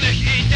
nicht ich.